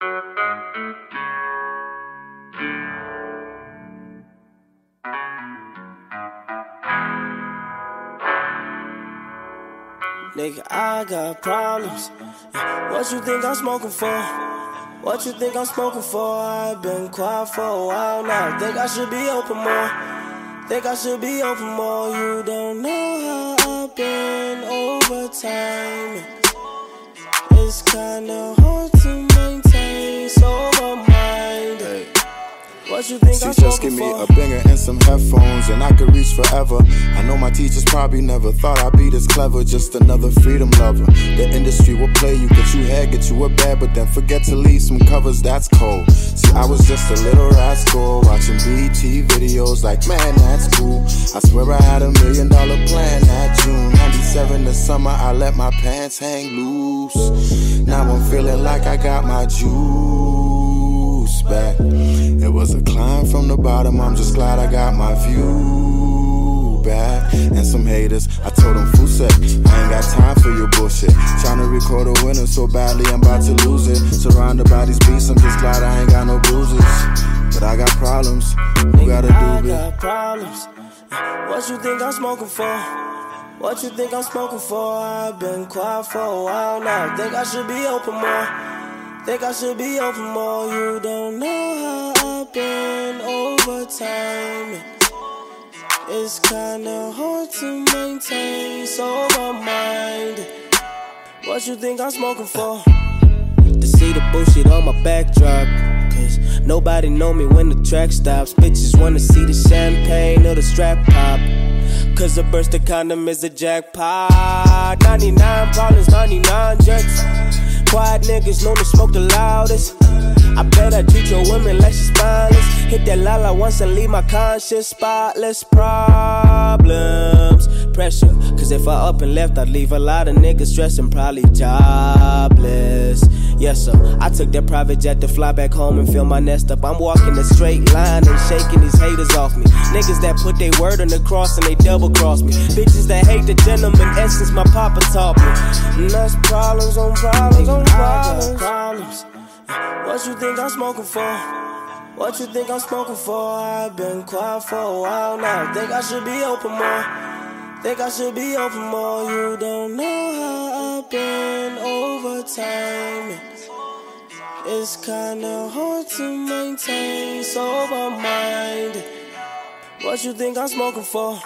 Nigga, I got problems. What you think I'm smoking for? What you think I'm smoking for? I've been quiet for a while now. Think I should be open more. Think I should be open more. You don't know how I've been over time. It's kinda What you think See, I'm just give me a banger and some headphones, and I could reach forever. I know my teachers probably never thought I'd be this clever. Just another freedom lover. The industry will play you, get you head, get you a bed, but then forget to leave some covers. That's cold. See, I was just a little rascal watching BET videos, like man, that's cool. I swear I had a million dollar plan that June '97. The summer I let my pants hang loose. Now I'm feeling like I got my juice back. It was a climb from the bottom, I'm just glad I got my view back. And some haters, I told them set, I ain't got time for your bullshit. Trying to record a winner so badly, I'm about to lose it. Surrounded by these beats, I'm just glad I ain't got no bruises. But I got problems, who gotta I do it? got problems. What you think I'm smoking for? What you think I'm smoking for? I've been quiet for a while now. Think I should be open more. Think I should be open more. You don't know how I've been over time. It's kinda hard to maintain sober mind. What you think I'm smoking for? to see the bullshit on my backdrop. Cause nobody know me when the track stops. Bitches wanna see the champagne or the strap pop. Cause a burst of condom is a jackpot. 99 problems, 99 jets. Quiet niggas known to smoke the loudest. I bet I treat your women like she's spineless. Hit that lala once and leave my conscience spotless. Problems, pressure. Cause if I up and left, I'd leave a lot of niggas stressing, probably jobless. Yes, sir. I took that private jet to fly back home and fill my nest up. I'm walking a straight line and shaking these haters off me. Niggas that put their word on the cross and they double cross me. Bitches that hate the gentleman essence my papa taught me. And that's problems on problems on problems. problems. What you think I'm smoking for? What you think I'm smoking for? I've been quiet for a while now. Think I should be open more. Think I should be open more. You don't know how I've been over time. It's kinda hard to maintain sober mind. What you think I'm smoking for?